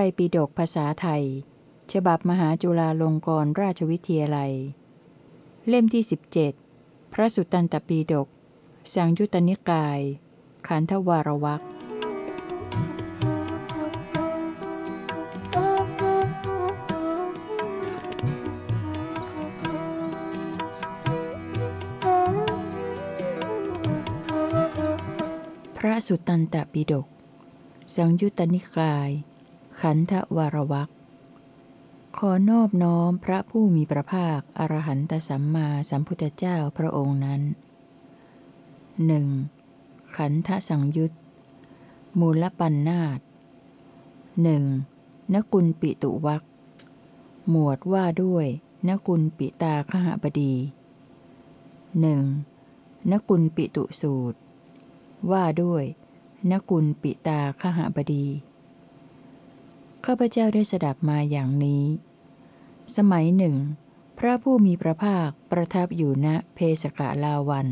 ระไตรปิฎกภาษาไทย ฉบับมหาจุฬาลงกรณราชวิทยาลัย เล่มที่ 17 พระสุตตันตปีฎกสังยุตตนิกาย ขันธวารวักพระสุตตันตปิฎกสังยุตตนิกาย ขันธวารวักขอนอบน้อมพระผู้มีพระภาค อรหันตสัมมาสัมพุทธเจ้าพระองค์นั้นหนึ่งขันธสังยุตมูลปัญนาตหนึ่งนกุลปิตุวักหมวดว่าด้วยนกุลปิตาขหบดีหนึ่งนกุลปิตุสูตร ว่าด้วยนกุลปิตาขหบดี ข้าพเจ้าได้สดับมาอย่างนี้ สมัยหนึ่ง พระผู้มีพระภาคประทับอยู่ณเพสกะลาวัน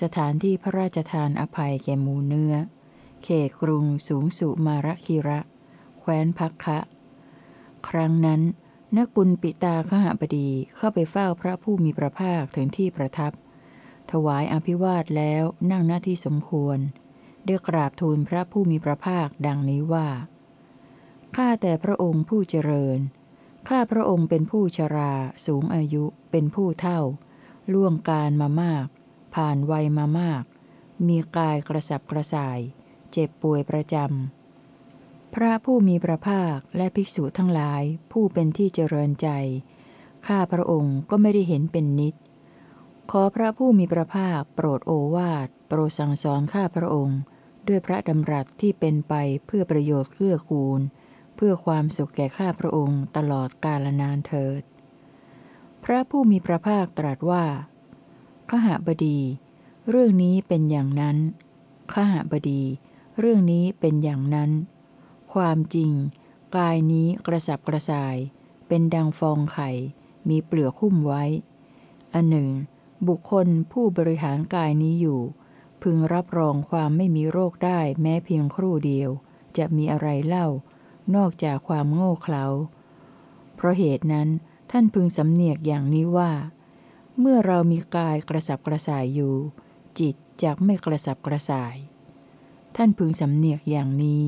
สถานที่พระราชทานอภัยแก่หมูเนื้อ เขตกรุงสูงสุมารคิระ แคว้นพักคะ ครั้งนั้นนกุลปิตาขหบดีเข้าไปเฝ้าพระผู้มีพระภาคถึงที่ประทับ ถวายอภิวาทแล้วนั่งหน้าที่สมควรได้กราบทูลพระผู้มีพระภาคดังนี้ว่า ข้าแต่พระองค์ผู้เจริญ ข้าพระองค์เป็นผู้ชรา สูงอายุ เป็นผู้เท่า ล่วงการมามาก ผ่านวัยมามาก มีกายกระสับกระส่าย เจ็บป่วยประจำ พระผู้มีพระภาคและภิกษุทั้งหลาย ผู้เป็นที่เจริญใจ ข้าพระองค์ก็ไม่ได้เห็นเป็นนิด ขอพระผู้มีพระภาคโปรดโอวาท โปรดสั่งสอนข้าพระองค์ ด้วยพระดำรัสที่เป็นไปเพื่อประโยชน์เกื้อกูล พื่อความสุขแก่ข้าพระองค์ตลอดกาลนานเถิด พระผู้มีพระภาคตรัสว่าขหบดี เรื่องนี้เป็นอย่างนั้นขหบดี เรื่องนี้เป็นอย่างนั้น ความจริง กายนี้กระสับกระส่าย เป็นดังฟองไข่ มีเปลือกหุ้มไว้ อันหนึ่ง บุคคลผู้บริหารกายนี้อยู่ พึงรับรองความไม่มีโรคได้แม้เพียงครู่เดียว จะมีอะไรเล่า นอกจากความโง่เขลา เพราะเหตุนั้นท่านพึงสำเนียกอย่างนี้ว่า เมื่อเรามีกายกระสับกระส่ายอยู่ จิตจะไม่กระสับกระส่าย ท่านพึงสำเนียกอย่างนี้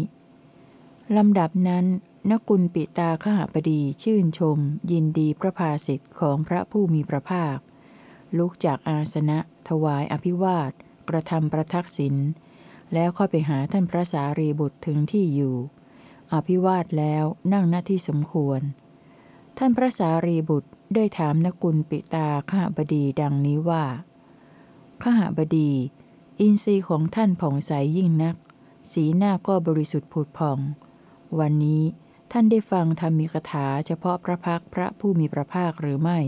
ลำดับนั้นนกุลปิตาขหบดีชื่นชม ยินดีพระภาสิทธิ์ของพระผู้มีพระภาค ลุกจากอาสนะ ถวายอภิวาท กระทำประทักษิณแล้วเข้าไปหาท่านพระสารีบุตรถึงที่อยู่ อภิวาทแล้วนั่งหน้าที่สมควร ท่านพระสารีบุตรได้ถามนกุลปิตาขหบดีดังนี้ว่าขหบดี อินทรีย์ของท่านผ่องใสยยิ่งนัก สีหน้าก็บริสุทธิ์ผุดผ่อง วันนี้ท่านได้ฟังธรรมีกถาเฉพาะพระพักพระผู้มีพระภาคหรือไม่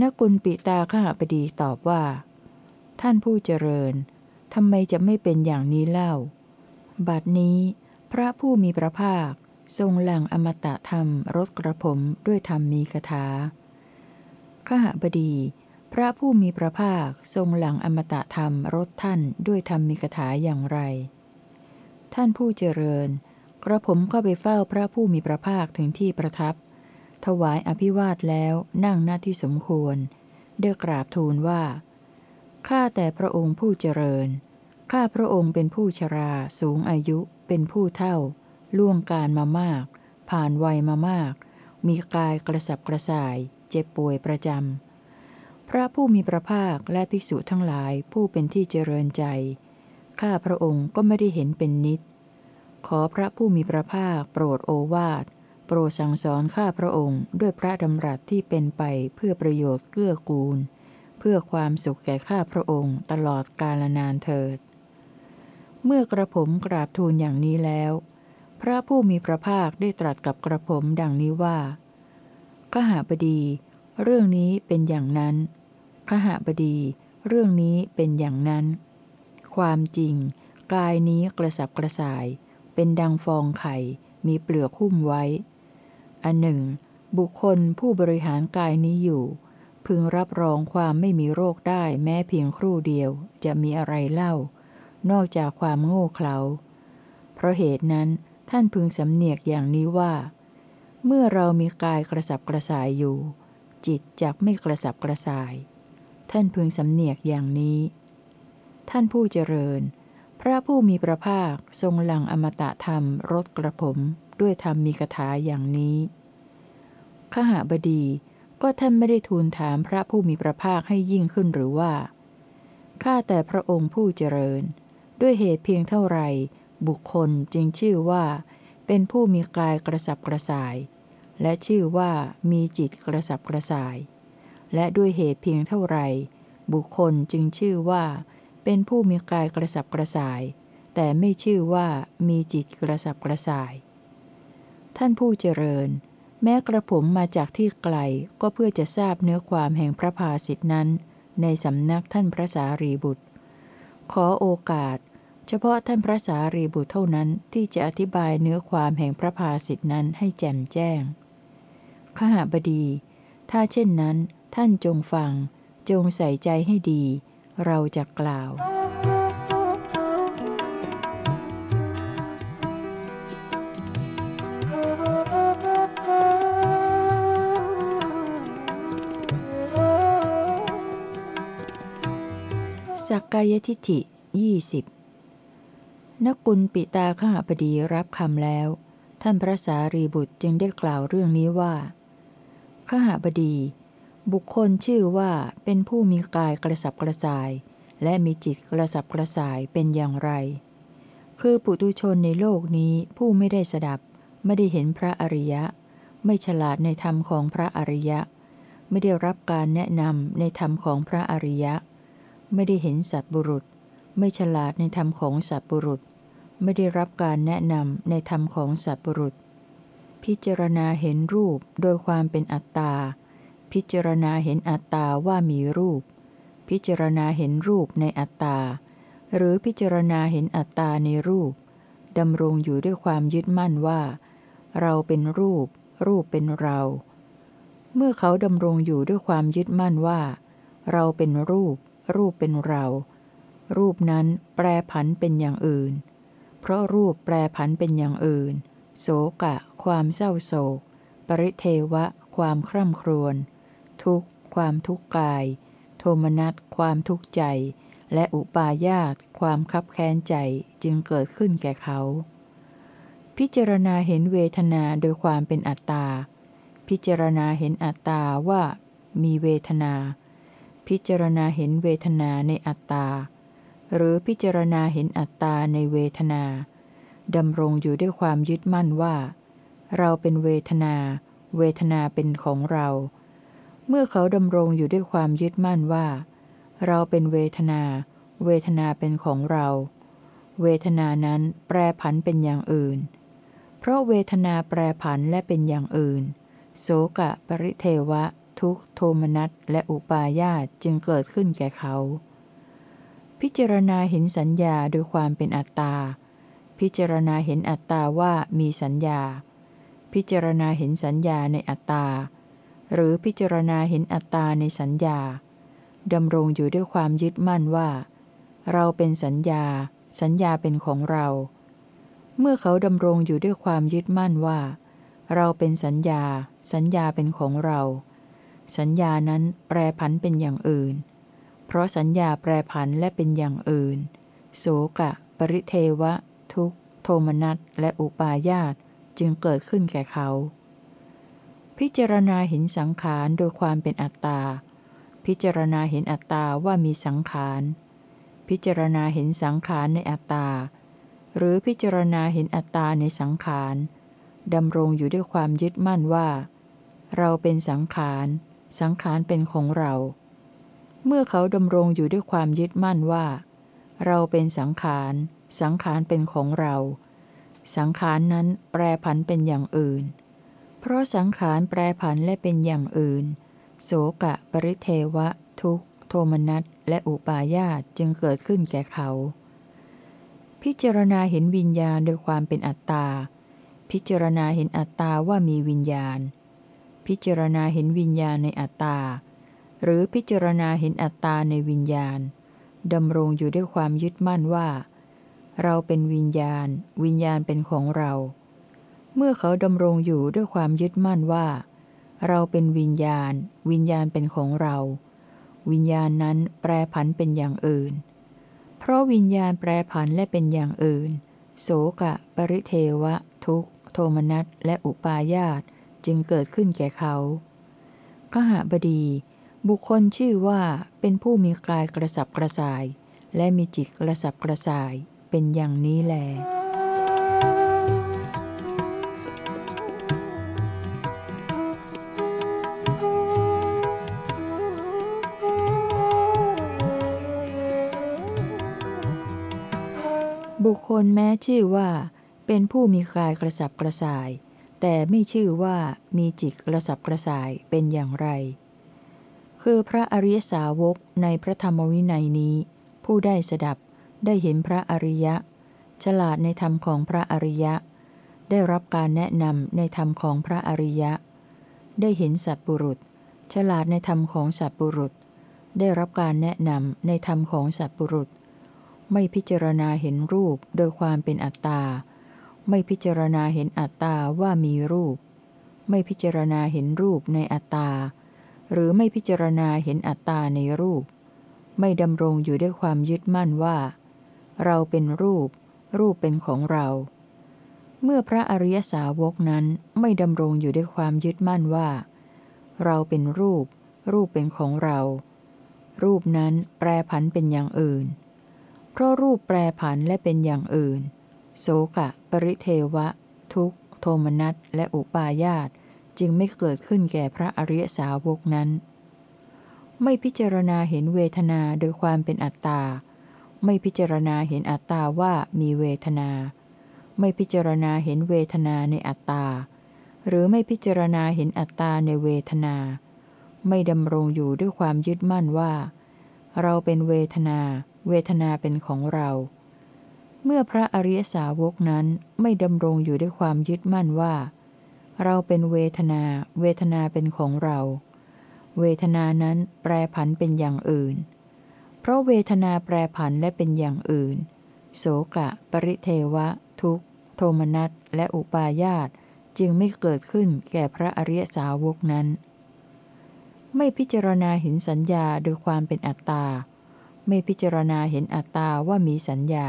นกุลปิตาขหบดีตอบว่า ท่านผู้เจริญทำไมจะไม่เป็นอย่างนี้เล่า บัดนี้ พระผู้มีพระภาค ทรงหลังอมตะธรรมรสกระผมด้วยธรรมมีคาถาขหบดี พระผู้มีพระภาคทรงหลังอมตะธรรมรสท่านด้วยธรรมมีคาถาอย่างไร ท่านผู้เจริญ กระผมก็ไปเฝ้าพระผู้มีพระภาคถึงที่ประทับ ถวายอภิวาทแล้วนั่งหน้าที่สมควรได้กราบทูลว่าข้าแต่พระองค์ผู้เจริญข้าพระองค์เป็นผู้ชราสูงอายุ เป็นผู้เท่า ล่วงการมามาก ผ่านวัยมามาก มีกายกระสับกระส่าย เจ็บป่วยประจำ พระผู้มีพระภาคและภิกษุทั้งหลายผู้เป็นที่เจริญใจ ข้าพระองค์ก็ไม่ได้เห็นเป็นนิด ขอพระผู้มีพระภาคโปรดโอวาท โปรดสั่งสอนข้าพระองค์ด้วยพระดำรัสที่เป็นไปเพื่อประโยชน์เกื้อกูล เพื่อความสุขแก่ข้าพระองค์ตลอดกาลนานเถิด เมื่อกระผมกราบทูลอย่างนี้แล้ว พระผู้มีพระภาคได้ตรัสกับกระผมดังนี้ว่าขหาบดี เรื่องนี้เป็นอย่างนั้นขหาบดี เรื่องนี้เป็นอย่างนั้น ความจริง กายนี้กระสับกระส่าย เป็นดังฟองไข่ มีเปลือกหุ้มไว้ อันหนึ่ง บุคคลผู้บริหารกายนี้อยู่ พึงรับรองความไม่มีโรคได้แม้เพียงครู่เดียวจะมีอะไรเล่า นอกจากความโง่เขลา เพราะเหตุนั้นท่านพึงสำเนียกอย่างนี้ว่า เมื่อเรามีกายกระสับกระส่ายอยู่ จิตจักไม่กระสับกระส่าย ท่านพึงสำเนียกอย่างนี้ ท่านผู้เจริญ พระผู้มีพระภาคทรงหลังอมตะธรรมรถกระผมด้วยธรรมมีคาถาอย่างนี้ ขหาบดีก็ท่านไม่ได้ทูลถามพระผู้มีพระภาคให้ยิ่งขึ้นหรือว่า ข้าแต่พระองค์ผู้เจริญ ด้วยเหตุเพียงเท่าไร บุคคลจึงชื่อว่า เป็นผู้มีกายกระสับกระส่าย และชื่อว่ามีจิตกระสับกระส่าย และด้วยเหตุเพียงเท่าไร บุคคลจึงชื่อว่า เป็นผู้มีกายกระสับกระส่าย แต่ไม่ชื่อว่ามีจิตกระสับกระส่าย ท่านผู้เจริญ แม้กระผมมาจากที่ไกลก็เพื่อจะทราบเนื้อความแห่งพระภาสิทธนั้น ในสำนักท่านพระสารีบุตรขอโอกาส เฉพาะท่านพระสารีบุตรเท่านั้นที่จะอธิบายเนื้อความแห่งพระภาสิทธินั้นให้แจ่มแจ้งขหบดี ถ้าเช่นนั้น ท่านจงฟัง จงใส่ใจให้ดี เราจะกล่าว สักกายทิฐิยี่สิบ นกุลปิตาขหบดีรับคำแล้ว ท่านพระสารีบุตรจึงได้กล่าวเรื่องนี้ว่าขหบดี บุคคลชื่อว่าเป็นผู้มีกายกระสับกระส่าย และมีจิตกระสับกระส่ายเป็นอย่างไร คือปุตุชนในโลกนี้ผู้ไม่ได้สดับ ไม่ได้เห็นพระอริยะ ไม่ฉลาดในธรรมของพระอริยะ ไม่ได้รับการแนะนำในธรรมของพระอริยะ ไม่ได้เห็นสัตบุรุษ ไม่ฉลาดในธรรมของสัตบุรุษ ไม่ได้รับการแนะนำในธรรมของสัตบุรุษ พิจารณาเห็นรูปโดยความเป็นอัตตา พิจารณาเห็นอัตตาว่ามีรูป พิจารณาเห็นรูปในอัตตา หรือพิจารณาเห็นอัตตาในรูปดำรงอยู่ด้วยความยึดมั่นว่า เราเป็นรูป รูปเป็นเรา เมื่อเขาดำรงอยู่ด้วยความยึดมั่นว่า เราเป็นรูป รูปเป็นเรา รูปนั้นแปรผันเป็นอย่างอื่น เพราะรูปแปรผันเป็นอย่างอื่นโสกะ ความเศร้าโศก ปริเทวะ ความคร่ำครวญ ทุกข์ ความทุกข์กาย โทมนัส ความทุกข์ใจ และอุปาญาต ความคับแค้นใจจึงเกิดขึ้นแก่เขา พิจารณาเห็นเวทนาโดยความเป็นอัตตา พิจารณาเห็นอัตตาว่ามีเวทนา พิจารณาเห็นเวทนาในอัตตา หรือพิจารณาเห็นอัตตาในเวทนาดำรงอยู่ด้วยความยึดมั่นว่า เราเป็นเวทนา เวทนาเป็นของเรา เมื่อเขาดำรงอยู่ด้วยความยึดมั่นว่า เราเป็นเวทนา เวทนาเป็นของเรา เวทนานั้นแปรผันเป็นอย่างอื่น เพราะเวทนาแปรผันและเป็นอย่างอื่น โสกะ ปริเทวะ ทุกโทมนัสและอุปาญาตจึงเกิดขึ้นแก่เขา พิจารณาเห็นสัญญาโดยความเป็นอัตตา พิจารณาเห็นอัตตาว่ามีสัญญา พิจารณาเห็นสัญญาในอัตตา หรือพิจารณาเห็นอัตตาในสัญญา ดำรงอยู่ด้วยความยึดมั่นว่า เราเป็นสัญญา สัญญาเป็นของเรา เมื่อเขาดำรงอยู่ด้วยความยึดมั่นว่า เราเป็นสัญญา สัญญาเป็นของเรา สัญญานั้นแปรผันเป็นอย่างอื่น เพราะสัญญาแปรผันและเป็นอย่างอื่น โสกะ ปริเทวะ ทุกโทมนัสและอุปาญาตจึงเกิดขึ้นแก่เขา พิจารณาเห็นสังขารโดยความเป็นอัตตา พิจารณาเห็นอัตตาว่ามีสังขาร พิจารณาเห็นสังขารในอัตตา หรือพิจารณาเห็นอัตตาในสังขารดำรงอยู่ด้วยความยึดมั่นว่า เราเป็นสังขาร สังขารเป็นของเรา เมื่อเขาดำรงอยู่ด้วยความยึดมั่นว่า เราเป็นสังขาร สังขารเป็นของเรา สังขารนั้นแปรผันเป็นอย่างอื่น เพราะสังขารแปรผันและเป็นอย่างอื่น โสกะ ปริเทวะ ทุกโทมนัสและอุปาญาตจึงเกิดขึ้นแก่เขา พิจารณาเห็นวิญญาณโดยความเป็นอัตตา พิจารณาเห็นอัตตาว่ามีวิญญาณ พิจารณาเห็นวิญญาณในอัตตา หรือพิจารณาเห็นอัตตาในวิญญาณดำรงอยู่ด้วยความยึดมั่นว่า เราเป็นวิญญาณ วิญญาณเป็นของเรา เมื่อเขาดำรงอยู่ด้วยความยึดมั่นว่า เราเป็นวิญญาณ วิญญาณเป็นของเรา วิญญาณนั้นแปรผันเป็นอย่างอื่น เพราะวิญญาณแปรผันและเป็นอย่างอื่น โสกะ ปริเทวะ ทุกโทมนัสและอุปาญาตจึงเกิดขึ้นแก่เขาขหบดี บุคคลชื่อว่าเป็นผู้มีกายกระสับกระส่าย และมีจิตกระสับกระส่ายเป็นอย่างนี้แล บุคคลแม้ชื่อว่า เป็นผู้มีกายกระสับกระส่าย แต่ไม่ชื่อว่ามีจิตกระสับกระส่ายเป็นอย่างไร คือพระอริยสาวกในพระธรรมวินัยนี้ ผู้ได้สดับได้เห็นพระอริยะ ฉลาดในธรรมของพระอริยะ ได้รับการแนะนำในธรรมของพระอริยะ ได้เห็นสัตบุรุษ ฉลาดในธรรมของสัตบุรุษ ได้รับการแนะนำในธรรมของสัตบุรุษ ไม่พิจารณาเห็นรูปโดยความเป็นอัตตา ไม่พิจารณาเห็นอัตตาว่ามีรูป ไม่พิจารณาเห็นรูปในอัตตา หรือไม่พิจารณาเห็นอัตตาในรูป ไม่ดำรงอยู่ด้วยความยึดมั่นว่า เราเป็นรูป รูปเป็นของเรา เมื่อพระอริยสาวกนั้นไม่ดำรงอยู่ด้วยความยึดมั่นว่า เราเป็นรูป รูปเป็นของเรา รูปนั้นแปรผันเป็นอย่างอื่น เพราะรูปแปรผันและเป็นอย่างอื่น โสกะ ปริเทวะ ทุกโทมนัสและอุปาญาต จึงไม่เกิดขึ้นแก่พระอริยสาวกนั้น ไม่พิจารณาเห็นเวทนาโดยความเป็นอัตตา ไม่พิจารณาเห็นอัตตาว่ามีเวทนา ไม่พิจารณาเห็นเวทนาในอัตตา หรือไม่พิจารณาเห็นอัตตาในเวทนา ไม่ดำรงอยู่ด้วยความยึดมั่นว่า เราเป็นเวทนา เวทนาเป็นของเราเมื่อพระอริยสาวกนั้นไม่ดำรงอยู่ด้วยความยึดมั่นว่า เราเป็นเวทนา เวทนาเป็นของเรา เวทนานั้นแปรผันเป็นอย่างอื่น เพราะเวทนาแปรผันและเป็นอย่างอื่น โสกะ ปริเทวะ ทุกโทมนัสและอุปาญาตจึงไม่เกิดขึ้นแก่พระอริยสาวกนั้น ไม่พิจารณาเห็นสัญญาโดยความเป็นอัตตา ไม่พิจารณาเห็นอัตตาว่ามีสัญญา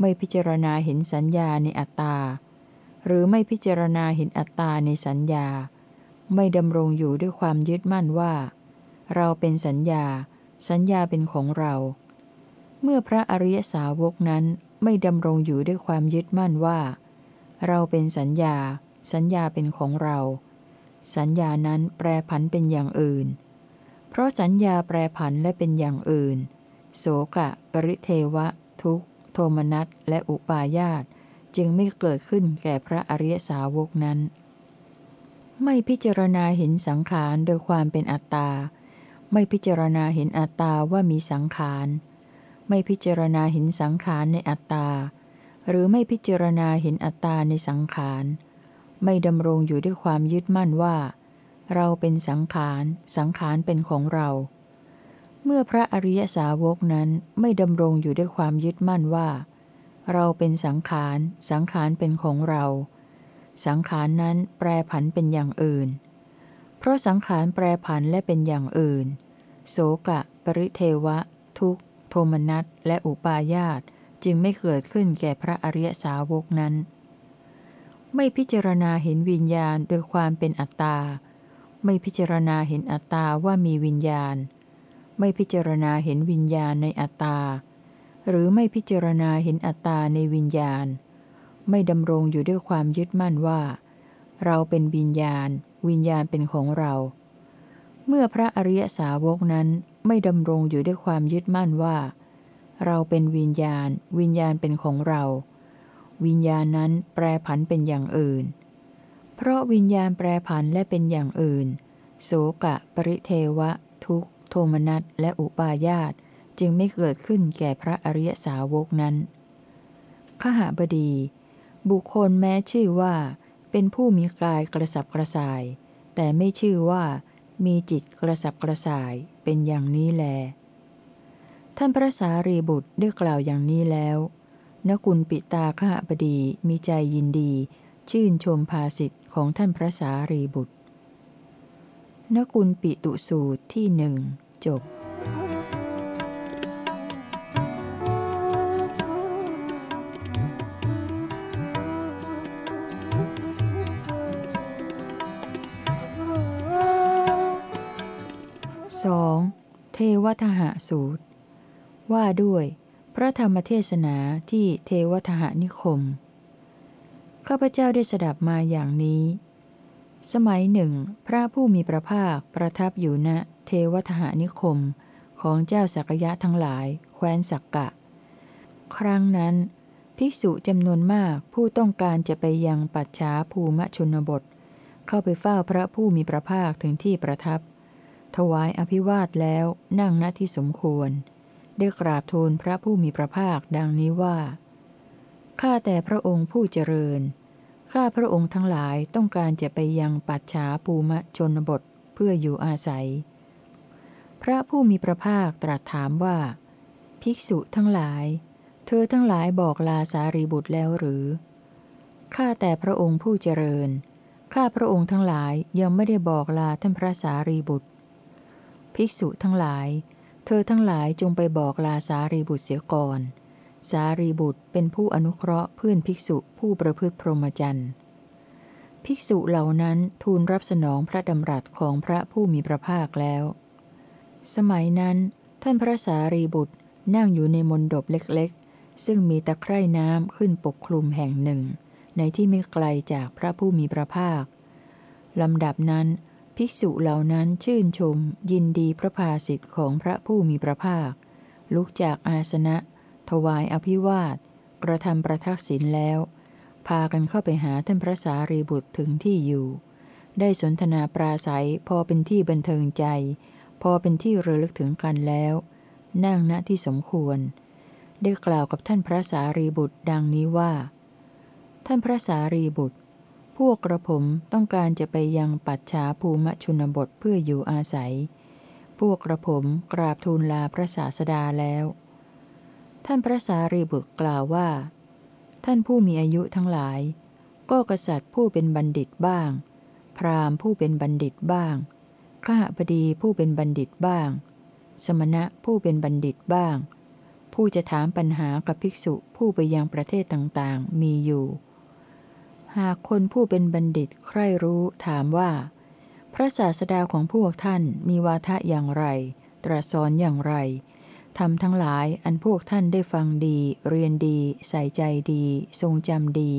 ไม่พิจารณาเห็นสัญญาในอัตตา หรือไม่พิจารณาเห็นอัตตาในสัญญา ไม่ดำรงอยู่ด้วยความยึดมั่นว่า เราเป็นสัญญา สัญญาเป็นของเรา เมื่อพระอริยสาวกนั้นไม่ดำรงอยู่ด้วยความยึดมั่นว่า เราเป็นสัญญา สัญญาเป็นของเรา สัญญานั้นแปรผันเป็นอย่างอื่น เพราะสัญญาแปรผันและเป็นอย่างอื่น โสกะ ปริเทวะ ทุกโทมนัสและอุปาญาต จึงไม่เกิดขึ้นแก่พระอริยสาวกนั้น ไม่พิจารณาเห็นสังขารโดยความเป็นอัตตา ไม่พิจารณาเห็นอัตตาว่ามีสังขาร ไม่พิจารณาเห็นสังขารในอัตตา หรือไม่พิจารณาเห็นอัตตาในสังขาร ไม่ดำรงอยู่ด้วยความยึดมั่นว่า เราเป็นสังขาร สังขารเป็นของเรา เมื่อพระอริยสาวกนั้นไม่ดำรงอยู่ด้วยความยึดมั่นว่า เราเป็นสังขาร สังขารเป็นของเรา สังขารนั้นแปรผันเป็นอย่างอื่น เพราะสังขารแปรผันและเป็นอย่างอื่น โสกะ ปริเทวะ ทุกโทมนัสและอุปาญาตจึงไม่เกิดขึ้นแก่พระอริยสาวกนั้น ไม่พิจารณาเห็นวิญญาณโดยความเป็นอัตตา ไม่พิจารณาเห็นอัตตาว่ามีวิญญาณ ไม่พิจารณาเห็นวิญญาณในอัตตา หรือไม่พิจารณาเห็นอัตตาในวิญญาณ ไม่ดำรงอยู่ด้วยความยึดมั่นว่า เราเป็นวิญญาณ วิญญาณเป็นของเรา เมื่อพระอริยสาวกนั้นไม่ดำรงอยู่ด้วยความยึดมั่นว่า เราเป็นวิญญาณ วิญญาณเป็นของเรา วิญญาณนั้นแปรผันเป็นอย่างอื่น เพราะวิญญาณแปรผันและเป็นอย่างอื่น โสกะ ปริเทวะ ทุกโทมนัสและอุปาญาต จึงไม่เกิดขึ้นแก่พระอริยสาวกนั้น ขหบดี บุคคลแม้ชื่อว่า เป็นผู้มีกายกระสับกระส่าย แต่ไม่ชื่อว่า มีจิตกระสับกระส่ายเป็นอย่างนี้แล ท่านพระสารีบุตรได้กล่าวอย่างนี้แล้วนกุลปิตาขหบดีมีใจยินดี ชื่นชมภาสิทธิ์ของท่านพระสารีบุตรนกุลปิตุสูตรที่หนึ่งจบ 2. เทวทหสูตร ว่าด้วย พระธรรมเทศนาที่เทวทหนิคม ข้าพเจ้าได้สดับมาอย่างนี้ สมัยหนึ่ง พระผู้มีพระภาคประทับอยู่ณเทวทหนิคมของเจ้าสักยะทั้งหลาย แคว้นสักกะ ครั้งนั้น ภิกษุจำนวนมากผู้ต้องการจะไปยังปัจฉาภูมชนบท เข้าไปเฝ้าพระผู้มีพระภาคถึงที่ประทับ ถวายอภิวาทแล้วนั่งณที่สมควร ได้กราบทูลพระผู้มีพระภาคดังนี้ว่า ข้าแต่พระองค์ผู้เจริญ ข้าพระองค์ทั้งหลายต้องการจะไปยังปัจฉาภูมชนบทเพื่ออยู่อาศัย พระผู้มีพระภาคตรัสถามว่า ภิกษุทั้งหลาย เธอทั้งหลายบอกลาสารีบุตรแล้วหรือ ข้าแต่พระองค์ผู้เจริญ ข้าพระองค์ทั้งหลายยังไม่ได้บอกลาท่านพระสารีบุตร ภิกษุทั้งหลาย เธอทั้งหลายจงไปบอกลาสารีบุตรเสียก่อน สารีบุตรเป็นผู้อนุเคราะห์เพื่อนภิกษุผู้ประพฤติพรหมจรรย์ ภิกษุเหล่านั้นทูลรับสนองพระดำรัสของพระผู้มีพระภาคแล้ว สมัยนั้น ท่านพระสารีบุตรนั่งอยู่ในมณฑปเล็กๆ ซึ่งมีตะไคร่น้ำขึ้นปกคลุมแห่งหนึ่ง ในที่ไม่ไกลจากพระผู้มีพระภาคลำดับนั้น ภิกษุเหล่านั้นชื่นชม ยินดีพระภาสิทธิ์ของพระผู้มีพระภาค ลุกจากอาสนะ ถวายอภิวาท กระทำประทักษิณแล้ว พากันเข้าไปหาท่านพระสารีบุตรถึงที่อยู่ ได้สนทนาปราศัยพอเป็นที่บันเทิงใจ พอเป็นที่ระลึกถึงกันแล้ว นั่งณที่สมควร ได้กล่าวกับท่านพระสารีบุตรดังนี้ว่า ท่านพระสารีบุตร วกกระผมต้องการจะไปยังปัจฉาภูมชนบทเพื่ออยู่อาศัย พวกกระผมกราบทูลลาพระศาสดาแล้ว ท่านพระสารีบุตรกล่าวว่า ท่านผู้มีอายุทั้งหลาย ก็กษัตริย์ผู้เป็นบัณฑิตบ้าง พราหมณ์ผู้เป็นบัณฑิตบ้าง ข้าพดีผู้เป็นบัณฑิตบ้าง สมณะผู้เป็นบัณฑิตบ้าง ผู้จะถามปัญหากับภิกษุผู้ไปยังประเทศต่างๆ มีอยู่ หากคนผู้เป็นบัณฑิตใคร่รู้ถามว่า พระศาสดาของพวกท่านมีวาทะอย่างไร ตรัสสอนอย่างไรทำทั้งหลายอันพวกท่านได้ฟังดี เรียนดี ใส่ใจดี ทรงจำดี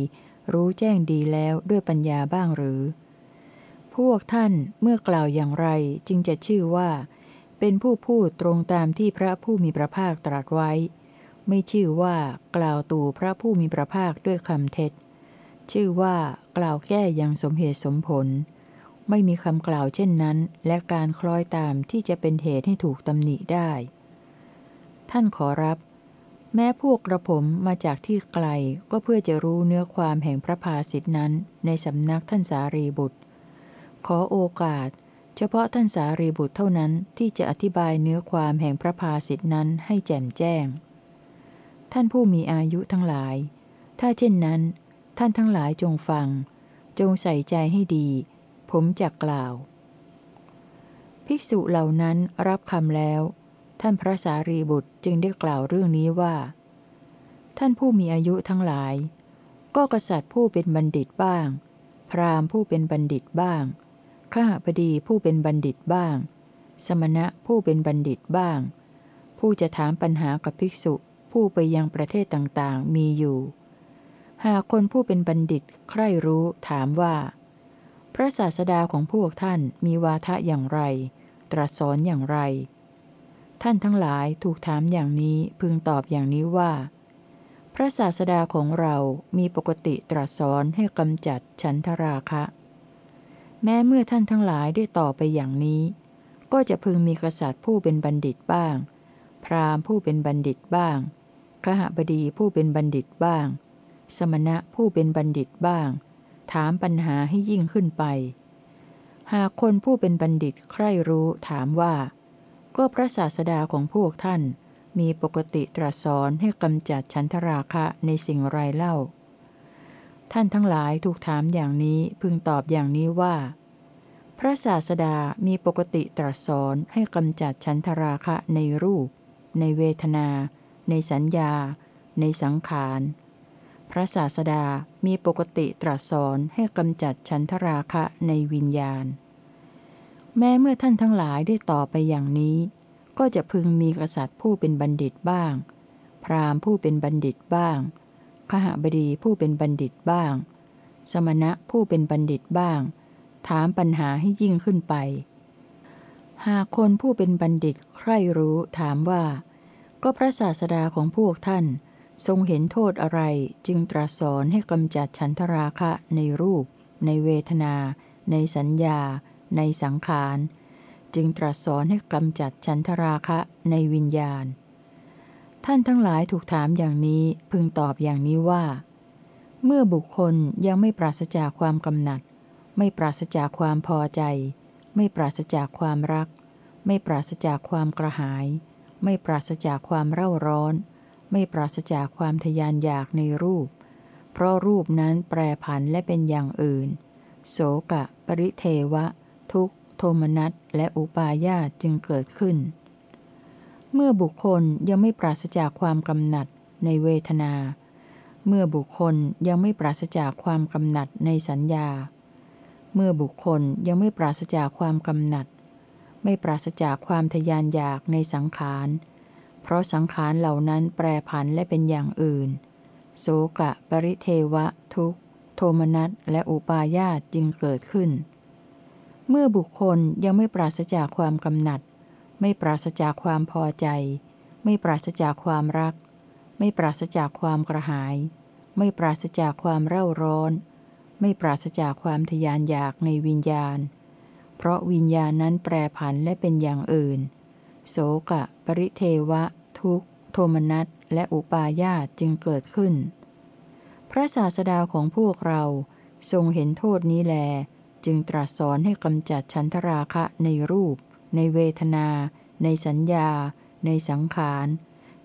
รู้แจ้งดีแล้วด้วยปัญญาบ้างหรือ พวกท่านเมื่อกล่าวอย่างไรจึงจะชื่อว่า เป็นผู้พูดตรงตามที่พระผู้มีพระภาคตรัสไว้ ไม่ชื่อว่ากล่าวตู่พระผู้มีพระภาคด้วยคำเท็จ ชื่อว่ากล่าวแก้อย่างสมเหตุสมผล ไม่มีคำกล่าวเช่นนั้น และการคล้อยตามที่จะเป็นเหตุให้ถูกตำหนิได้ ท่านขอรับ แม้พวกกระผมมาจากที่ไกลก็เพื่อจะรู้เนื้อความแห่งพระภาสิทธินั้น ในสำนักท่านสารีบุตร ขอโอกาส เฉพาะท่านสารีบุตรเท่านั้นที่จะอธิบายเนื้อความแห่งพระภาสิทธินั้นให้แจ่มแจ้ง ท่านผู้มีอายุทั้งหลาย ถ้าเช่นนั้น ท่านทั้งหลายจงฟัง จงใส่ใจให้ดี ผมจะกล่าว ภิกษุเหล่านั้นรับคำแล้ว ท่านพระสารีบุตรจึงได้กล่าวเรื่องนี้ว่า ท่านผู้มีอายุทั้งหลาย ก็กษัตริย์ผู้เป็นบัณฑิตบ้าง พราหมณ์ผู้เป็นบัณฑิตบ้าง ข้าพดีผู้เป็นบัณฑิตบ้าง สมณะผู้เป็นบัณฑิตบ้าง ผู้จะถามปัญหากับภิกษุผู้ไปยังประเทศต่างๆมีอยู่ หากคนผู้เป็นบัณฑิตใคร่รู้ถามว่า พระศาสดาของพวกท่านมีวาทะอย่างไร ตรัสสอนอย่างไร ท่านทั้งหลายถูกถามอย่างนี้พึงตอบอย่างนี้ว่า พระศาสดาของเรามีปกติตรัสสอนให้กำจัดฉันทราคะ แม้เมื่อท่านทั้งหลายได้ต่อไปอย่างนี้ ก็จะพึงมีกษัตริย์ผู้เป็นบัณฑิตบ้าง พราหมณ์ผู้เป็นบัณฑิตบ้างขหบดีผู้เป็นบัณฑิตบ้าง สมณะผู้เป็นบัณฑิตบ้าง ถามปัญหาให้ยิ่งขึ้นไป หากคนผู้เป็นบัณฑิตใคร่รู้ถามว่า ก็พระศาสดาของพวกท่าน มีปกติตรัสสอนให้กำจัดฉันทราคะในสิ่งไรเล่า ท่านทั้งหลายถูกถามอย่างนี้พึงตอบอย่างนี้ว่า พระศาสดามีปกติตรัสสอนให้กำจัดฉันทราคะในรูป ในเวทนา ในสัญญา ในสังขาร พระศาสดามีปกติตรัสสอนให้กำจัดฉันทราคะในวิญญาณ แม้เมื่อท่านทั้งหลายได้ต่อไปอย่างนี้ ก็จะพึงมีกษัตริย์ผู้เป็นบัณฑิตบ้าง พราหมณ์ผู้เป็นบัณฑิตบ้างขหบดีผู้เป็นบัณฑิตบ้าง สมณะผู้เป็นบัณฑิตบ้าง ถามปัญหาให้ยิ่งขึ้นไป หากคนผู้เป็นบัณฑิตใคร่รู้ถามว่า ก็พระศาสดาของพวกท่าน ทรงเห็นโทษอะไรจึงตรัสสอนให้กำจัดฉันทราคะในรูป ในเวทนา ในสัญญา ในสังขาร จึงตรัสสอนให้กำจัดฉันทราคะในวิญญาณ ท่านทั้งหลายถูกถามอย่างนี้พึงตอบอย่างนี้ว่า เมื่อบุคคลยังไม่ปราศจากความกำหนัด ไม่ปราศจากความพอใจ ไม่ปราศจากความรัก ไม่ปราศจากความกระหาย ไม่ปราศจากความเร่าร้อน ไม่ปราศจากความทยานอยากในรูป เพราะรูปนั้นแปรผันและเป็นอย่างอื่น โสกะ ปริเทวะ ทุกโทมนัสและอุปาญาตจึงเกิดขึ้น เมื่อบุคคลยังไม่ปราศจากความกำหนัดในเวทนา เมื่อบุคคลยังไม่ปราศจากความกำหนัดในสัญญา เมื่อบุคคลยังไม่ปราศจากความกำหนัด ไม่ปราศจากความทยานอยากในสังขาร เพราะสังขารเหล่านั้นแปรผันและเป็นอย่างอื่น โสกะ ปริเทวะ ทุกโทมนัสและอุปาญาตจึงเกิดขึ้น เมื่อบุคคลยังไม่ปราศจากความกำหนัด ไม่ปราศจากความพอใจ ไม่ปราศจากความรัก ไม่ปราศจากความกระหาย ไม่ปราศจากความเร่าร้อน ไม่ปราศจากความทยานอยากในวิญญาณ เพราะวิญญาณนั้นแปรผันและเป็นอย่างอื่น โสกะ ปริเทวะ ทุกโทมนัสและอุปาญาตจึงเกิดขึ้น พระศาสดาของพวกเราทรงเห็นโทษนี้แล จึงตรัสสอนให้กำจัดฉันทราคะในรูป ในเวทนา ในสัญญา ในสังขาร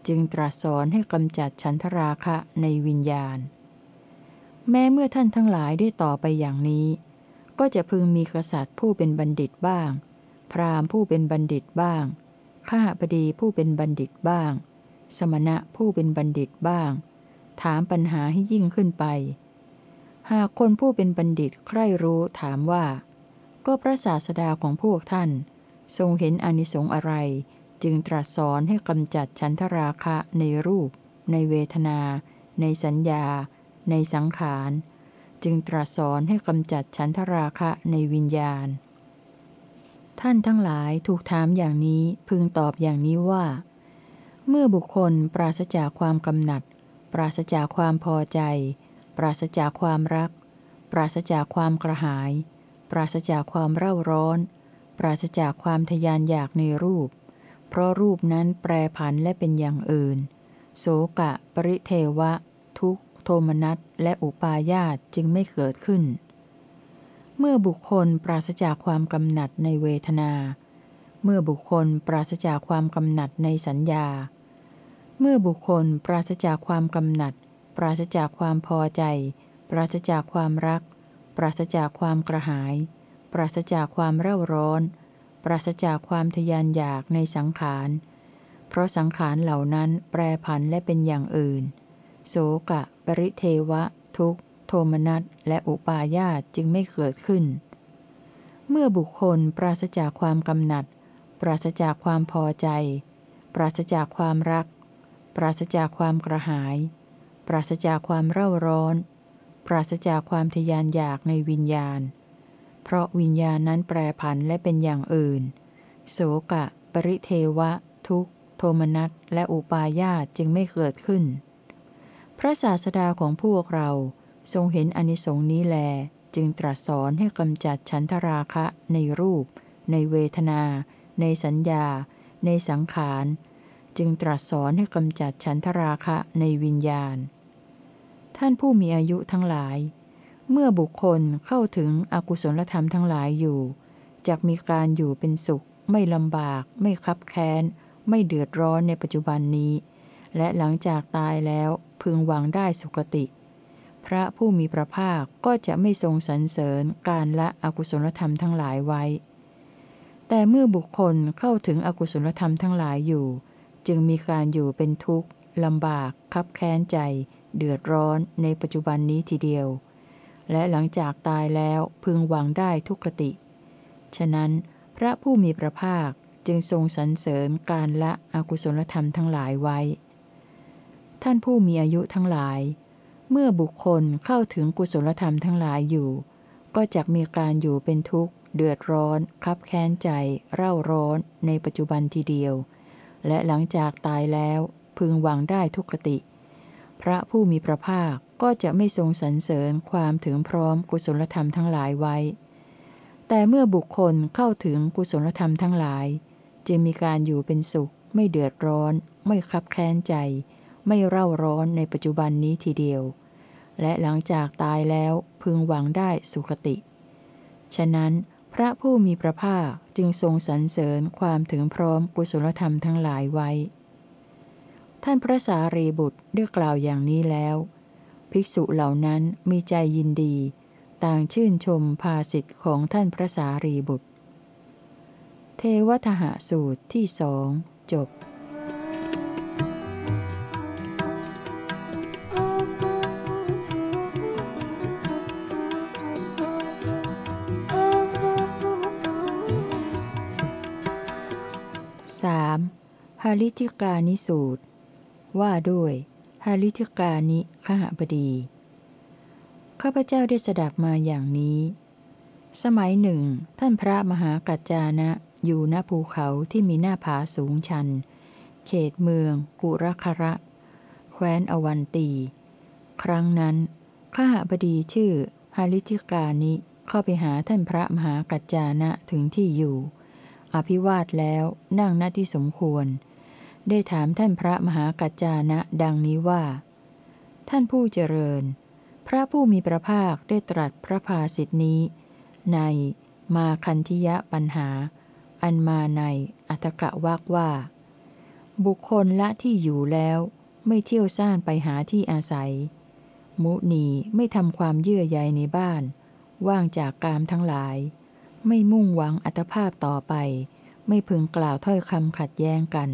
จึงตรัสสอนให้กำจัดฉันทราคะในวิญญาณ แม้เมื่อท่านทั้งหลายได้ต่อไปอย่างนี้ ก็จะพึงมีกษัตริย์ผู้เป็นบัณฑิตบ้าง พราหมณ์ผู้เป็นบัณฑิตบ้าง ข้าพดีผู้เป็นบัณฑิตบ้าง สมณะผู้เป็นบัณฑิตบ้าง ถามปัญหาให้ยิ่งขึ้นไป หากคนผู้เป็นบัณฑิตใคร่รู้ถามว่า ก็พระศาสดาของพวกท่าน ทรงเห็นอนิสงส์อะไร จึงตรัสสอนให้กำจัดฉันทราคะในรูป ในเวทนา ในสัญญา ในสังขาร จึงตรัสสอนให้กำจัดฉันทราคะในวิญญาณ ท่านทั้งหลายถูกถามอย่างนี้พึงตอบอย่างนี้ว่า เมื่อบุคคลปราศจากความกำหนัด ปราศจากความพอใจ ปราศจากความรัก ปราศจากความกระหาย ปราศจากความเร่าร้อน ปราศจากความทยานอยากในรูป เพราะรูปนั้นแปรผันและเป็นอย่างอื่น โสกะ ปริเทวะ ทุกโทมนัสและอุปาญาตจึงไม่เกิดขึ้น เมื่อบุคคลปราศจากความกำหนัดในเวทนา เมื่อบุคคลปราศจากความกำหนัดในสัญญา เมื่อบุคคลปราศจากความกำหนัด ปราศจากความพอใจ ปราศจากความรัก ปราศจากความกระหาย ปราศจากความเร่าร้อน ปราศจากความทยานอยากในสังขาร เพราะสังขารเหล่านั้นแปรผันและเป็นอย่างอื่น โสกะ ปริเทวะ ทุกข โทมนัสและอุปาญาตจึงไม่เกิดขึ้น เมื่อบุคคลปราศจากความกำหนัด ปราศจากความพอใจ ปราศจากความรัก ปราศจากความกระหาย ปราศจากความเร่าร้อน ปราศจากความทยานอยากในวิญญาณ เพราะวิญญาณนั้นแปรผันและเป็นอย่างอื่น โสกะ ปริเทวะ ทุกโทมนัสและอุปาญาตจึงไม่เกิดขึ้น พระศาสดาของพวกเรา ทรงเห็นอนิสงส์นี้แล จึงตรัสสอนให้กำจัดฉันทราคะในรูป ในเวทนา ในสัญญา ในสังขาร จึงตรัสสอนให้กำจัดฉันทราคะในวิญญาณ ท่านผู้มีอายุทั้งหลาย เมื่อบุคคลเข้าถึงอกุศลธรรมทั้งหลายอยู่จะมีการอยู่เป็นสุข ไม่ลำบาก ไม่คับแค้น ไม่เดือดร้อนในปัจจุบันนี้ และหลังจากตายแล้วพึงหวังได้สุคติ พระผู้มีพระภาคก็จะไม่ทรงสรรเสริญการละอกุศลธรรมทั้งหลายไว้ แต่เมื่อบุคคลเข้าถึงอกุศลธรรมทั้งหลายอยู่ จึงมีการอยู่เป็นทุกข์ลำบาก คับแค้นใจ เดือดร้อนในปัจจุบันนี้ทีเดียว และหลังจากตายแล้วพึงหวังได้ทุกขติ ฉะนั้นพระผู้มีพระภาคจึงทรงสรรเสริญการละอกุศลธรรมทั้งหลายไว้ ท่านผู้มีอายุทั้งหลาย เมื่อบุคคลเข้าถึงกุศลธรรมทั้งหลายอยู่ ก็จะมีการอยู่เป็นทุกข์ เดือดร้อน คับแค้นใจ เร่าร้อน ในปัจจุบันทีเดียว และหลังจากตายแล้ว พึงหวังได้ทุกขติ พระผู้มีพระภาคก็จะไม่ทรงสรรเสริญความถึงพร้อมกุศลธรรมทั้งหลายไว้ แต่เมื่อบุคคลเข้าถึงกุศลธรรมทั้งหลายจึงมีการอยู่เป็นสุข ไม่เดือดร้อน ไม่คับแค้นใจ ไม่เร่าร้อนในปัจจุบันนี้ทีเดียว และหลังจากตายแล้วพึงหวังได้สุขติ ฉะนั้นพระผู้มีพระภาคจึงทรงสรรเสริญความถึงพร้อมกุศลธรรมทั้งหลายไว้ ท่านพระสารีบุตรได้กล่าวอย่างนี้แล้ว ภิกษุเหล่านั้นมีใจยินดี ต่างชื่นชมภาสิทธิ์ของท่านพระสารีบุตร เทวทหสูตรที่สองจบาริธิกานิสูตร ว่าด้วยฮาริธิกานิขหบดี ข้าพเจ้าได้สดับมาอย่างนี้ สมัยหนึ่ง ท่านพระมหากัจจานะ อยู่ณภูเขาที่มีหน้าผาสูงชัน เขตเมือง กุรคระ แคว้นอวันตี ครั้งนั้น ข้าบดีชื่อฮาริจิกานิเข้าไปหาท่านพระมหากัจจานะถึงที่อยู่ อภิวาทแล้วนั่งหน้าที่สมควร ได้ถามท่านพระมหากัจจานะดังนี้ว่า ท่านผู้เจริญ พระผู้มีพระภาคได้ตรัสพระภาสิทธินี้ ในมาคันธิยะปัญหา อันมาในอัตกะวักว่า บุคคลละที่อยู่แล้วไม่เที่ยวซ่านไปหาที่อาศัย มุนีไม่ทำความเยื่อใยในบ้าน ว่างจากกามทั้งหลาย ไม่มุ่งหวังอัตภาพต่อไป ไม่พึงกล่าวถ้อยคำขัดแย้งกัน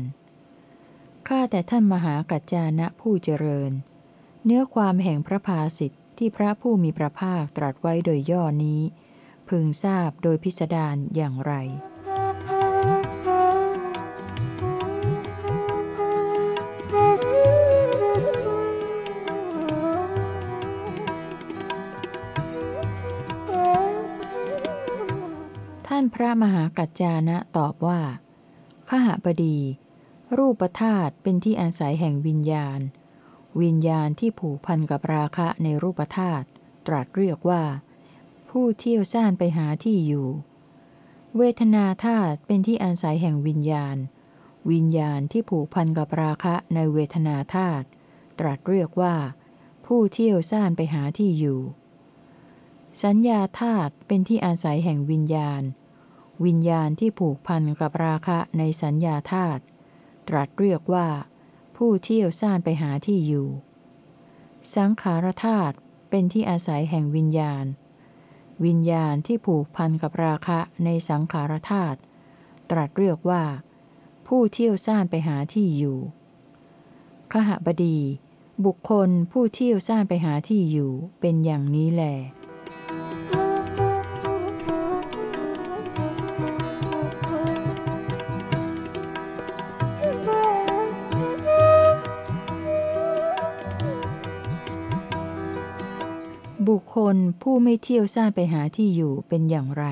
ข้าแต่ท่านมหากัจจานะผู้เจริญ เนื้อความแห่งพระภาสิทธที่พระผู้มีพระภาคตรัสไว้โดยย่อนี้ พึงทราบโดยพิสดารอย่างไรท่านพระมหากัจจานะตอบว่าขหบดี รูปธาตุเป็นที่อาศัยแห่งวิญญาณ วิญญาณที่ผูกพันกับราคะในรูปธาตุตรัสเรียกว่า ผู้เที่ยวซ่านไปหาที่อยู่ เวทนาธาตุเป็นที่อาศัยแห่งวิญญาณ วิญญาณที่ผูกพันกับราคะในเวทนาธาตุตรัสเรียกว่า ผู้เที่ยวซ่านไปหาที่อยู่ สัญญาธาตุเป็นที่อาศัยแห่งวิญญาณ วิญญาณที่ผูกพันกับราคะในสัญญาธาตุ ตรัสเรียกว่า ผู้เที่ยวซ่านไปหาที่อยู่ สังขารธาตุเป็นที่อาศัยแห่งวิญญาณ วิญญาณที่ผูกพันกับราคะในสังขารธาตุตรัสเรียกว่า ผู้เที่ยวซ่านไปหาที่อยู่ ขหบดี บุคคลผู้เที่ยวซ่านไปหาที่อยู่เป็นอย่างนี้แหละ บุคคลผู้ไม่เที่ยวซ่านไปหาที่อยู่เป็นอย่างไร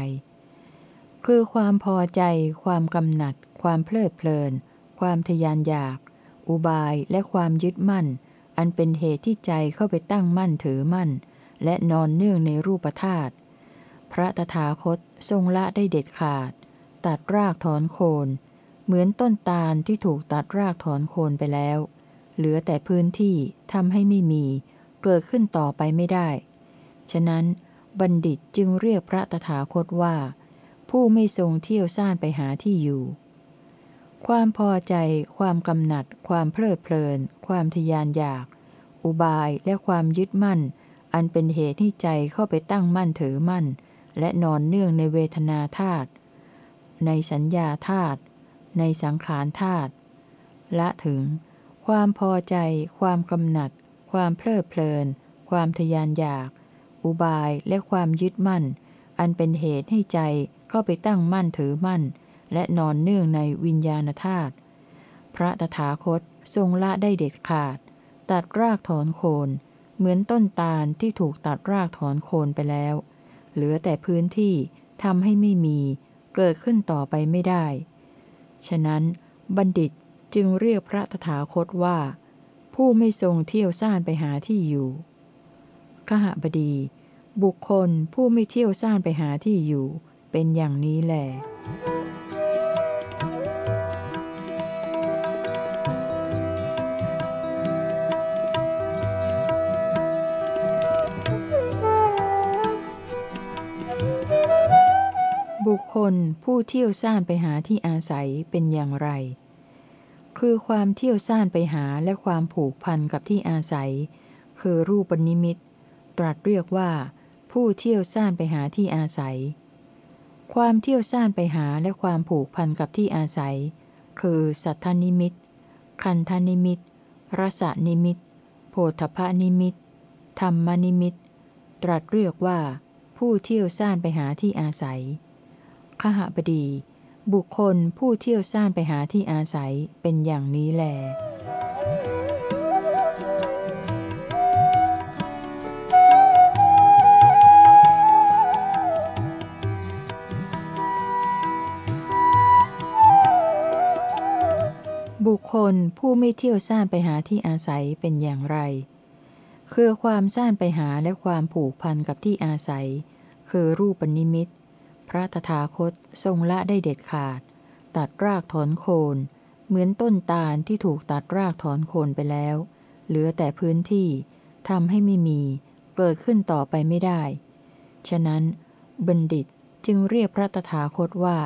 คือความพอใจ ความกำหนัด ความเพลิดเพลิน ความทยานอยาก อุบายและความยึดมั่น อันเป็นเหตุที่ใจเข้าไปตั้งมั่นถือมั่น และนอนเนื่องในรูปธาตุ พระตถาคตทรงละได้เด็ดขาด ตัดรากถอนโคน เหมือนต้นตาลที่ถูกตัดรากถอนโคนไปแล้ว เหลือแต่พื้นที่ทำให้ไม่มีเกิดขึ้นต่อไปไม่ได้ ฉะนั้นบัณฑิตจึงเรียกพระตถาคตว่า ผู้ไม่ทรงเที่ยวซ่านไปหาที่อยู่ ความพอใจ ความกำหนัด ความเพลิดเพลิน ความทยานอยาก อุบายและความยึดมั่น อันเป็นเหตุให้ใจเข้าไปตั้งมั่นถือมั่น และนอนเนื่องในเวทนาธาตุในสัญญาธาตุในสังขารธาตุละถึง ความพอใจ ความกำหนัด ความเพลิดเพลิน ความทยานอยาก อุบายและความยึดมั่น อันเป็นเหตุให้ใจเข้าไปตั้งมั่นถือมั่น และนอนเนื่องในวิญญาณธาตุพระตถาคตทรงละได้เด็ดขาด ตัดรากถอนโคน เหมือนต้นตาลที่ถูกตัดรากถอนโคนไปแล้ว เหลือแต่พื้นที่ทำให้ไม่มีเกิดขึ้นต่อไปไม่ได้ ฉะนั้นบัณฑิตจึงเรียกพระตถาคตว่า ผู้ไม่ทรงเที่ยวซ่านไปหาที่อยู่ ขหบดี บุคคลผู้ไม่เที่ยวซ่านไปหาที่อยู่ เป็นอย่างนี้แหละบุคคลผู้เที่ยวซ่านไปหาที่อาศัยเป็นอย่างไร คือความเที่ยวซ่านไปหาและความผูกพันกับที่อาศัย คือรูปนิมิต ตรัสเรียกว่า ผู้เที่ยวซ่านไปหาที่อาศัย ความเที่ยวซ่านไปหาและความผูกพันกับที่อาศัย คือสัททนิมิต คันธนิมิตรสนิมิต โผฏฐัพพนิมิต ธรรมนิมิต ตรัสเรียกว่า ผู้เที่ยวซ่านไปหาที่อาศัย ขหบดี บุคคลผู้เที่ยวซ่านไปหาที่อาศัยเป็นอย่างนี้แล บุคคลผู้ไม่เที่ยวซ่านไปหาที่อาศัยเป็นอย่างไร คือความซ่านไปหาและความผูกพันกับที่อาศัย คือรูปนิมิต พระตถาคตทรงละได้เด็ดขาด ตัดรากถอนโคน เหมือนต้นตาลที่ถูกตัดรากถอนโคนไปแล้ว เหลือแต่พื้นที่ทำให้ไม่มี เกิดขึ้นต่อไปไม่ได้ ฉะนั้น บัณฑิตจึงเรียกพระตถาคตว่า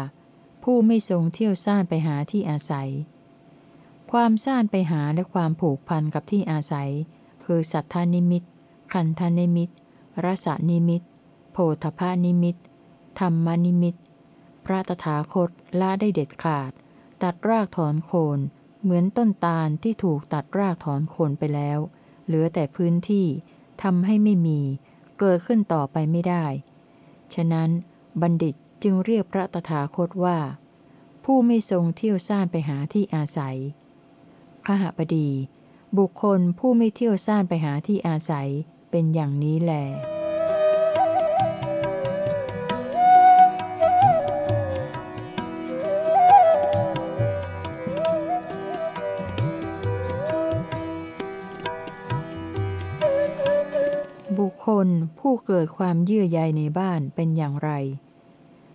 ผู้ไม่ทรงเที่ยวซ่านไปหาที่อาศัย ความซ่านไปหาและความผูกพันกับที่อาศัย คือสัททนิมิตคันธนิมิตรสนิมิต โผฏฐัพพนิมิต ธรรมนิมิต พระตถาคตละได้เด็ดขาด ตัดรากถอนโคน เหมือนต้นตาลที่ถูกตัดรากถอนโคนไปแล้ว เหลือแต่พื้นที่ทำให้ไม่มี เกิดขึ้นต่อไปไม่ได้ ฉะนั้นบัณฑิตจึงเรียกพระตถาคตว่า ผู้ไม่ทรงเที่ยวซ่านไปหาที่อาศัย ขหบดี บุคคลผู้ไม่เที่ยวซ่านไปหาที่อาศัยเป็นอย่างนี้แหลบุคคลผู้เกิดความเยื่อใยในบ้านเป็นอย่างไร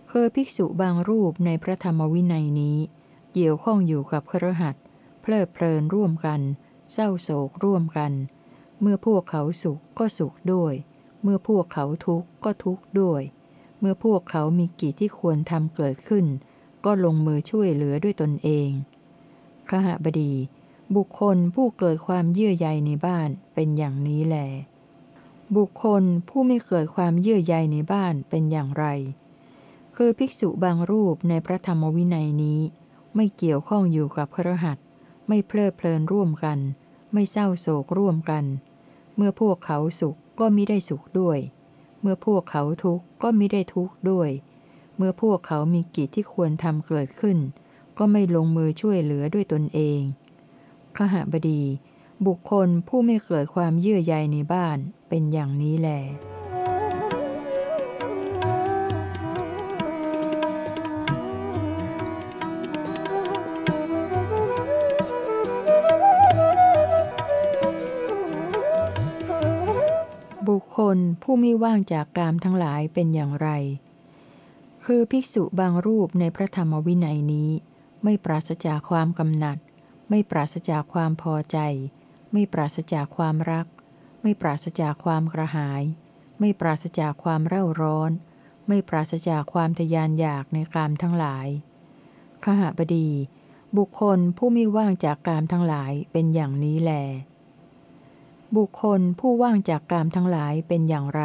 เคือภิกษุบางรูปในพระธรรมวินัยนี้ เกี่ยวข้องอยู่กับครหัส ลิดเพลินร่วมกัน เศร้าโศกร่วมกัน เมื่อพวกเขาสุขก็สุขด้วย เมื่อพวกเขาทุกข์ก็ทุกข์ด้วย เมื่อพวกเขามีกิจที่ควรทำเกิดขึ้น ก็ลงมือช่วยเหลือด้วยตนเองขหบดี บุคคลผู้เกิดความเยื่อใยในบ้านเป็นอย่างนี้แหลบุคคลผู้ไม่เกิดความเยื่อใยในบ้านเป็นอย่างไร คือภิกษุบางรูปในพระธรรมวินัยนี้ ไม่เกี่ยวข้องอยู่กับครหัส ไม่เพลิดเพลินร่วมกัน ไม่เศร้าโศกร่วมกัน เมื่อพวกเขาสุขก็มิได้สุขด้วย เมื่อพวกเขาทุกข์ก็มิได้ทุกข์ด้วย เมื่อพวกเขามีกิจที่ควรทำเกิดขึ้น ก็ไม่ลงมือช่วยเหลือด้วยตนเองขหบดี บุคคลผู้ไม่เกิดความเยื่อใยในบ้านเป็นอย่างนี้แหละ คลผู้ไม่ว่างจากกามทั้งหลายเป็นอย่างไร คือภิกษุบางรูปในพระธรรมวินัยนี้ ไม่ปราศจากความกำหนัด ไม่ปราศจากความพอใจ ไม่ปราศจากความรัก ไม่ปราศจากความกระหาย ไม่ปราศจากความเร่าร้อน ไม่ปราศจากความทยานอยากในกามทั้งหลายขหบดี บุคคลผู้ไม่ว่างจากกามทั้งหลายเป็นอย่างนี้แล บุคคลผู้ว่างจากกามทั้งหลายเป็นอย่างไร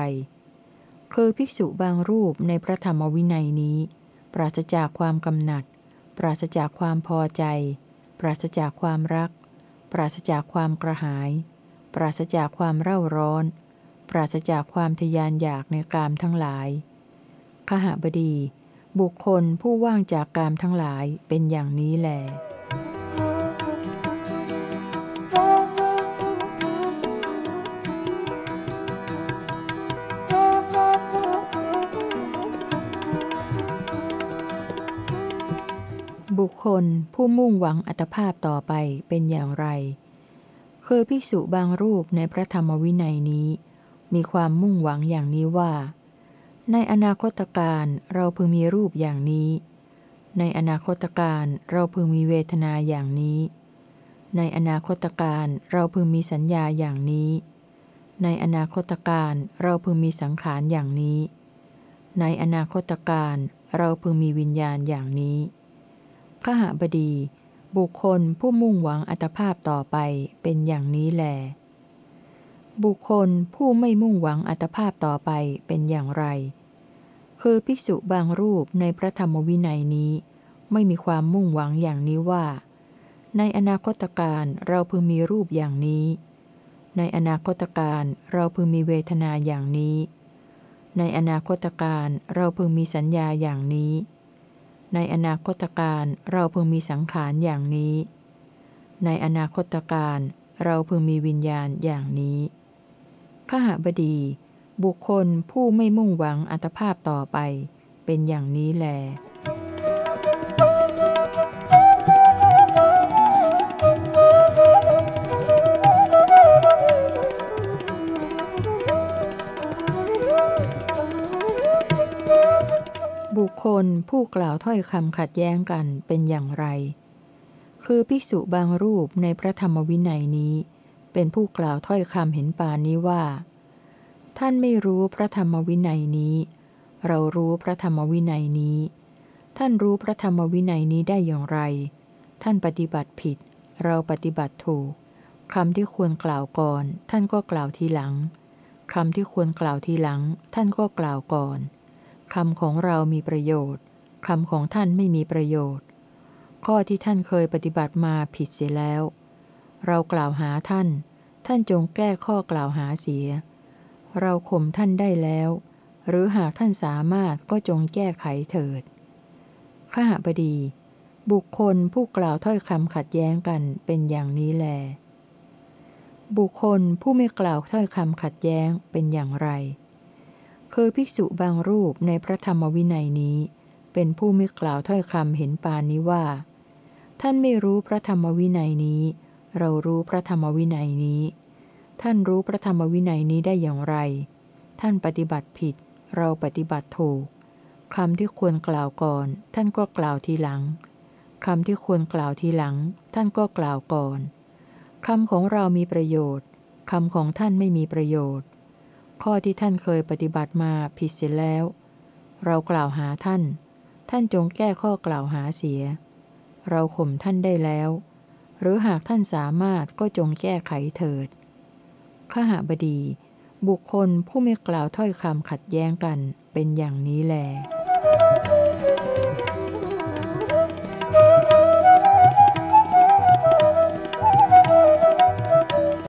คือภิกษุบางรูปในพระธรรมวินัยนี้ ปราศจากความกำหนัด ปราศจากความพอใจ ปราศจากความรัก ปราศจากความกระหาย ปราศจากความเร่าร้อน ปราศจากความทยานอยากในกามทั้งหลาย ขหบดี บุคคลผู้ว่างจากกามทั้งหลายเป็นอย่างนี้แหละ บุคคลผู้มุ่งหวังอัตภาพต่อไปเป็นอย่างไร คือภิกษุบางรูปในพระธรรมวินัยนี้ มีความมุ่งหวังอย่างนี้ว่า ในอนาคตการเราพึงมีรูปอย่างนี้ ในอนาคตการเราพึงมีเวทนาอย่างนี้ ในอนาคตการเราพึงมีสัญญาอย่างนี้ ในอนาคตการเราพึงมีสังขารอย่างนี้ ในอนาคตการเราพึงมีวิญญาณอย่างนี้ ขหบดี บุคคลผู้มุ่งหวังอัตภาพต่อไปเป็นอย่างนี้แล บุคคลผู้ไม่มุ่งหวังอัตภาพต่อไปเป็นอย่างไร คือภิกษุบางรูปในพระธรรมวินัยนี้ ไม่มีความมุ่งหวังอย่างนี้ว่า ในอนาคตการเราพึงมีรูปอย่างนี้ ในอนาคตการเราพึงมีเวทนาอย่างนี้ ในอนาคตการเราพึงมีสัญญาอย่างนี้ ในอนาคตการเราพึงมีสังขารอย่างนี้ ในอนาคตการเราพึงมีวิญญาณอย่างนี้ขหบดี บุคคลผู้ไม่มุ่งหวังอัตภาพต่อไป เป็นอย่างนี้แล บุคคลผู้กล่าวถ้อยคำขัดแย้งกันเป็นอย่างไร คือภิกษุบางรูปในพระธรรมวินัยนี้ เป็นผู้กล่าวถ้อยคำเห็นปานนี้ว่า ท่านไม่รู้พระธรรมวินัยนี้ เรารู้พระธรรมวินัยนี้ ท่านรู้พระธรรมวินัยนี้ได้อย่างไร ท่านปฏิบัติผิด เราปฏิบัติถูกคำที่ควรกล่าวก่อน ท่านก็กล่าวทีหลังคำที่ควรกล่าวทีหลัง ท่านก็กล่าวก่อน คำของเรามีประโยชน์คำของท่านไม่มีประโยชน์ ข้อที่ท่านเคยปฏิบัติมาผิดเสียแล้ว เรากล่าวหาท่าน ท่านจงแก้ข้อกล่าวหาเสีย เราข่มท่านได้แล้ว หรือหากท่านสามารถก็จงแก้ไขเถิด ข้าบดี บุคคลผู้กล่าวถ้อยคำขัดแย้งกันเป็นอย่างนี้แล บุคคลผู้ไม่กล่าวถ้อยคำขัดแย้งเป็นอย่างไร คือภิกษุบางรูปในพระธรรมวินัยนี้ เป็นผู้ไม่กล่าวถ้อยคำเห็นปานนี้ว่า ท่านไม่รู้พระธรรมวินัยนี้ เรารู้พระธรรมวินัยนี้ ท่านรู้พระธรรมวินัยนี้ได้อย่างไร ท่านปฏิบัติผิด เราปฏิบัติถูกคำที่ควรกล่าวก่อน ท่านก็กล่าวทีหลังคำที่ควรกล่าวทีหลัง ท่านก็กล่าวก่อนคำของเรามีประโยชน์คำของท่านไม่มีประโยชน์ ข้อที่ท่านเคยปฏิบัติมาผิดเสียแล้ว เรากล่าวหาท่าน ท่านจงแก้ข้อกล่าวหาเสีย เราข่มท่านได้แล้ว หรือหากท่านสามารถก็จงแก้ไขเถิดขหบดี บุคคลผู้ไม่กล่าวถ้อยคำขัดแย้งกันเป็นอย่างนี้แล